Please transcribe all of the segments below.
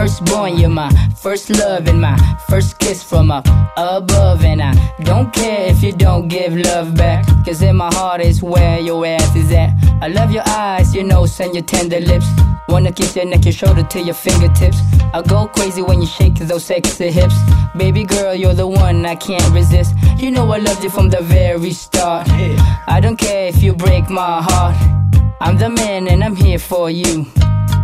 firstborn, you're my first love and my first kiss from up above. And I don't care if you don't give love back, cause in my heart is where your ass is at. I love your eyes, your nose, and your tender lips. Wanna kiss your neck, your shoulder to your fingertips. I go crazy when you shake those sexy hips. Baby girl, you're the one I can't resist. You know I loved you from the very start. I don't care if you break my heart. I'm the man and I'm here for you.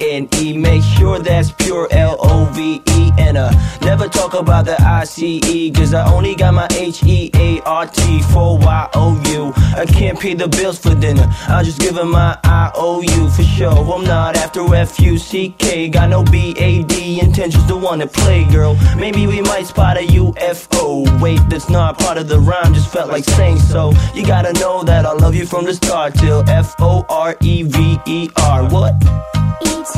N E. Make sure that's pure L O V E. And uh, never talk about the I C E. Cause I only got my H E A R T for Y O U. I can't pay the bills for dinner. I'll just give her my I O U for sure. I'm not after F U C K. Got no B A D intentions to wanna play, girl. Maybe we might spot a UFO. Wait, that's not part of the rhyme, just felt like saying so. You gotta know that I love you from the start till F O R E V E R. What? いつ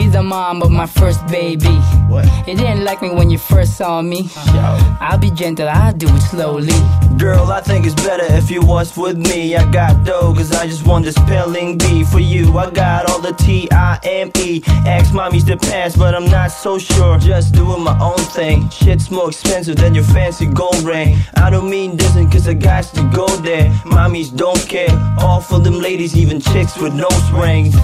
Be the mom of my first baby. What? You didn't like me when you first saw me. I'll be gentle, I'll do it slowly. Girl, I think it's better if you was with me. I got dough, cause I just want the spelling bee for you. I got all the T I M E. Ask mommy's the past, but I'm not so sure. Just doing my own thing. Shit's more expensive than your fancy gold ring. I don't mean this cause I got to go there. Mommies don't care. All for them ladies, even chicks with nose rings.